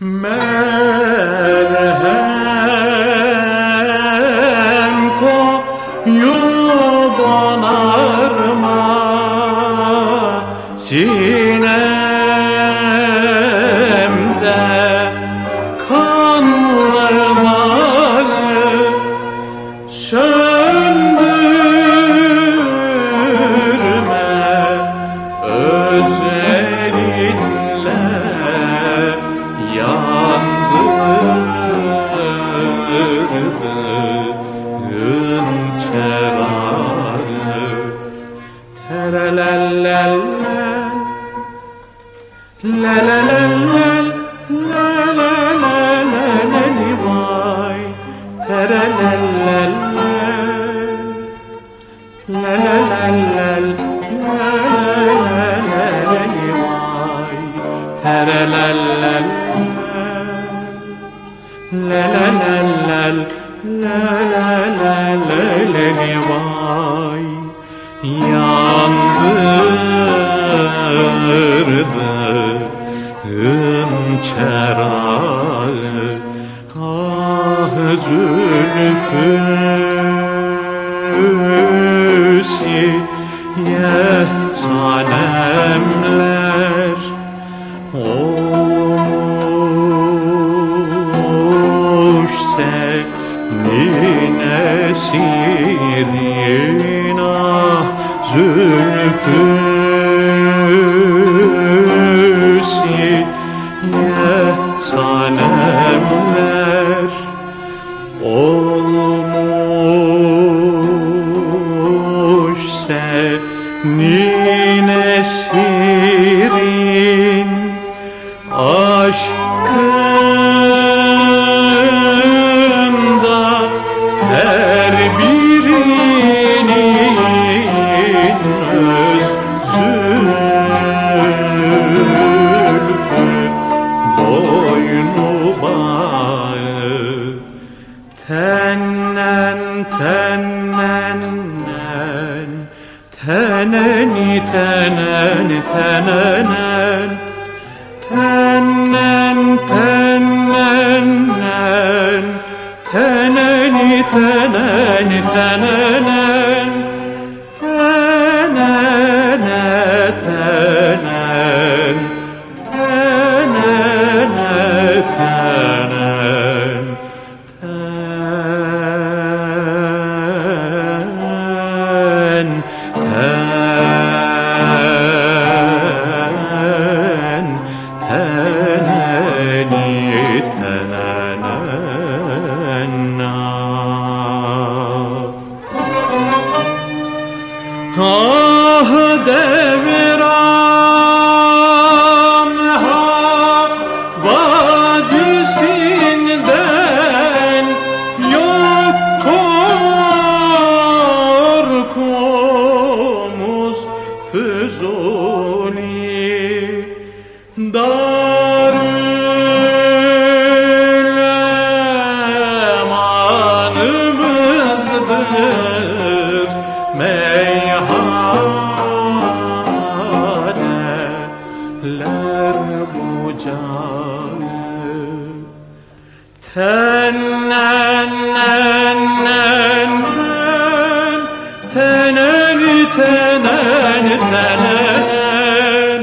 Merhem koyup onarma sine la la la la la la la la la la la la li vay. Yandırdın çerağı ah zülfüsi senin esirin ah zülfüsi تنني تنن تنن تنن تنن تنني تنن تنن eller bu canı Tenen nenen nen Tenen tenen tenen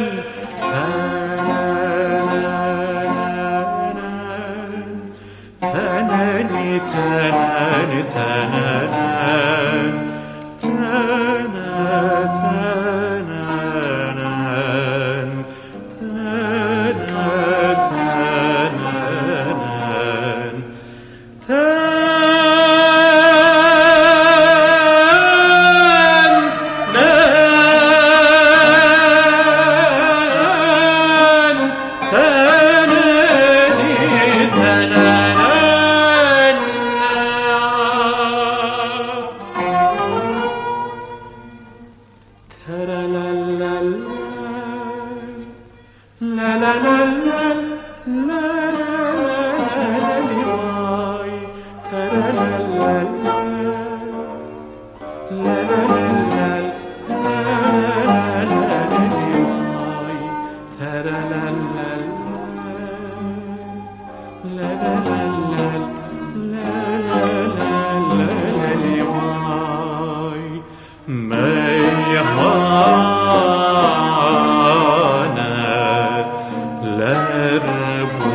Tenen tenen tenen tenen tenen la la la la la la. Eller bu